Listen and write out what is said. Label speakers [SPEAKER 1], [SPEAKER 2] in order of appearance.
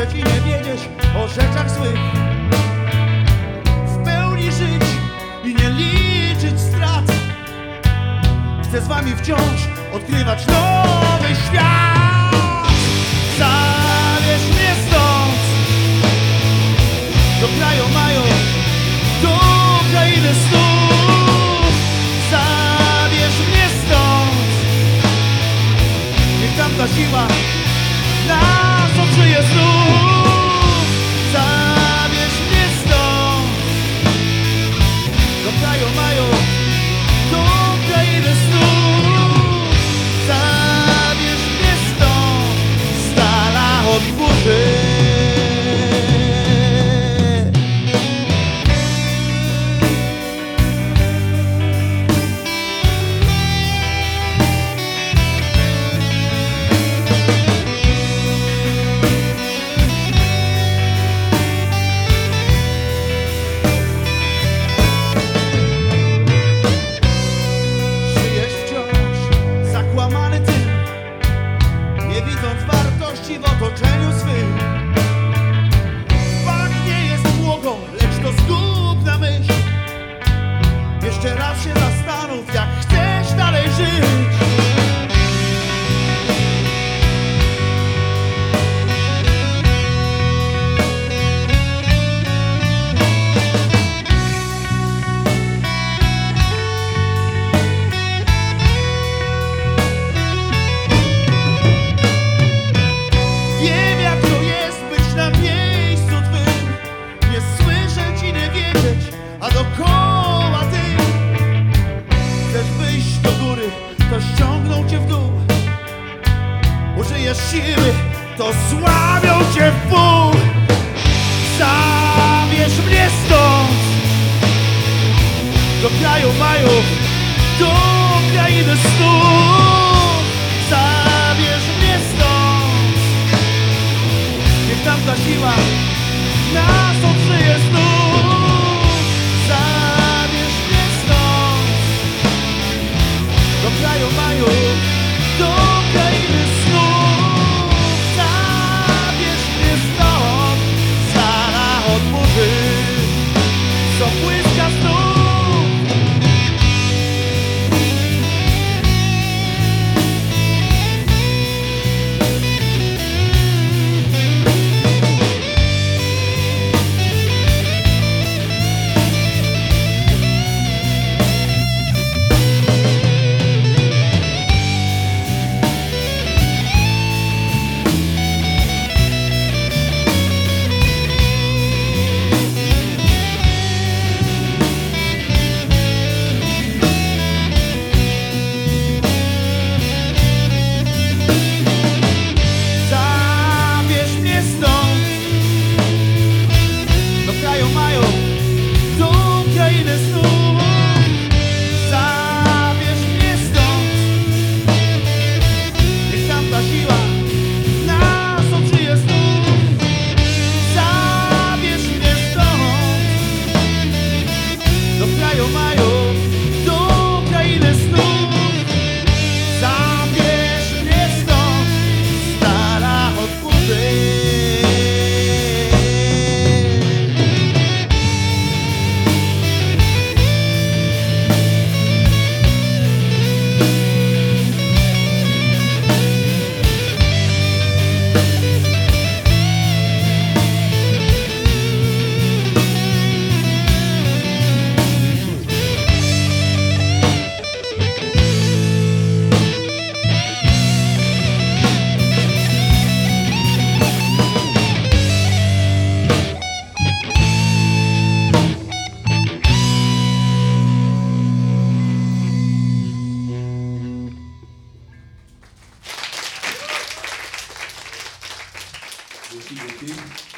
[SPEAKER 1] milczeć i nie wiedzieć o rzeczach złych. W pełni żyć i nie liczyć strat. Chcę z wami wciąż odkrywać nowy świat. Zabierz mnie stąd do kraju użyjesz siły, to sławią Cię w pół. Zabierz mnie stąd, do kraju majów.
[SPEAKER 2] Merci beaucoup.